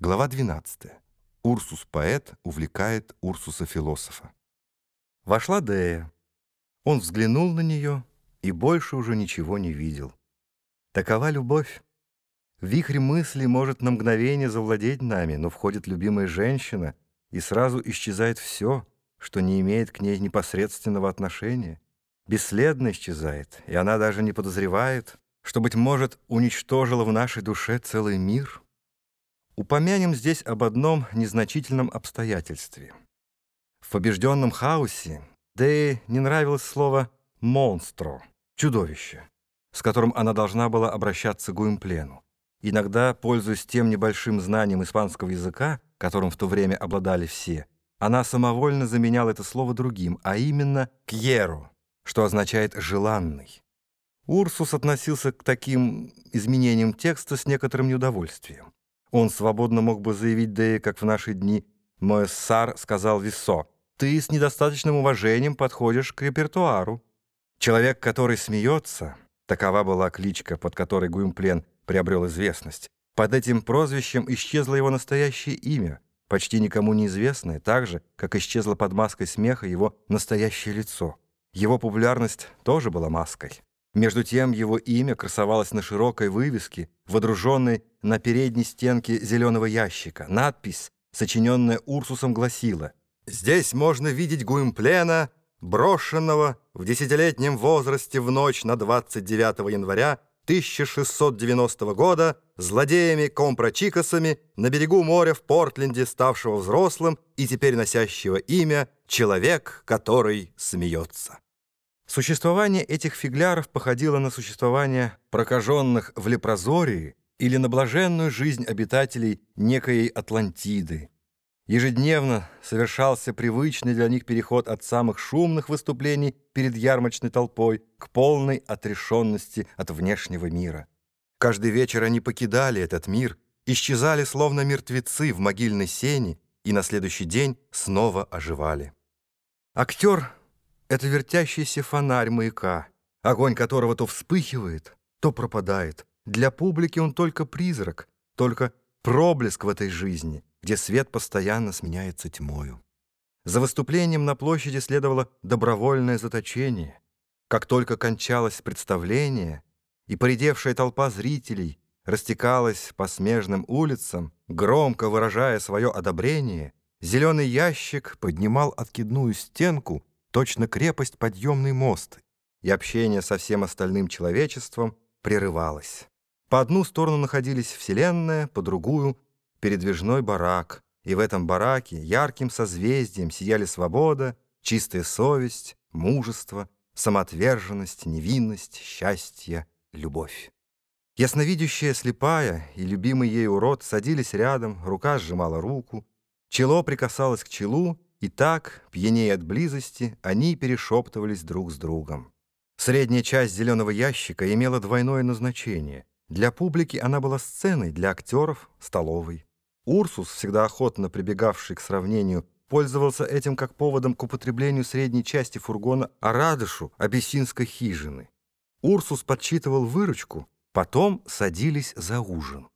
Глава 12. Урсус-поэт увлекает Урсуса-философа. Вошла Дея. Он взглянул на нее и больше уже ничего не видел. Такова любовь. Вихрь мысли может на мгновение завладеть нами, но входит любимая женщина, и сразу исчезает все, что не имеет к ней непосредственного отношения. Бесследно исчезает, и она даже не подозревает, что, быть может, уничтожила в нашей душе целый мир — Упомянем здесь об одном незначительном обстоятельстве. В побежденном хаосе Дее не нравилось слово «монстро» — «чудовище», с которым она должна была обращаться к Гуимплену. Иногда, пользуясь тем небольшим знанием испанского языка, которым в то время обладали все, она самовольно заменяла это слово другим, а именно «кьеро», что означает «желанный». Урсус относился к таким изменениям текста с некоторым неудовольствием. Он свободно мог бы заявить Дее, как в наши дни Моэссар сказал Виссо, «Ты с недостаточным уважением подходишь к репертуару». Человек, который смеется, такова была кличка, под которой Гуимплен приобрел известность. Под этим прозвищем исчезло его настоящее имя, почти никому неизвестное, так же, как исчезло под маской смеха его настоящее лицо. Его популярность тоже была маской. Между тем его имя красовалось на широкой вывеске, водруженной на передней стенке зеленого ящика. Надпись, сочиненная Урсусом, гласила «Здесь можно видеть Гуимплена, брошенного в десятилетнем возрасте в ночь на 29 января 1690 года злодеями-компрочикосами на берегу моря в Портленде, ставшего взрослым и теперь носящего имя «Человек, который смеется». Существование этих фигляров походило на существование прокаженных в лепрозории или на блаженную жизнь обитателей некой Атлантиды. Ежедневно совершался привычный для них переход от самых шумных выступлений перед ярмарочной толпой к полной отрешенности от внешнего мира. Каждый вечер они покидали этот мир, исчезали словно мертвецы в могильной сене и на следующий день снова оживали. Актер это вертящийся фонарь маяка, огонь которого то вспыхивает, то пропадает. Для публики он только призрак, только проблеск в этой жизни, где свет постоянно сменяется тьмою. За выступлением на площади следовало добровольное заточение. Как только кончалось представление, и поредевшая толпа зрителей растекалась по смежным улицам, громко выражая свое одобрение, зеленый ящик поднимал откидную стенку точно крепость подъемный мост, и общение со всем остальным человечеством прерывалось. По одну сторону находились Вселенная, по другую — передвижной барак, и в этом бараке ярким созвездием сияли свобода, чистая совесть, мужество, самоотверженность, невинность, счастье, любовь. Ясновидящая слепая и любимый ей урод садились рядом, рука сжимала руку, чело прикасалось к челу, и так, пьянее от близости, они перешептывались друг с другом. Средняя часть зеленого ящика имела двойное назначение. Для публики она была сценой, для актеров — столовой. Урсус, всегда охотно прибегавший к сравнению, пользовался этим как поводом к употреблению средней части фургона Арадышу абиссинской хижины. Урсус подсчитывал выручку, потом садились за ужин.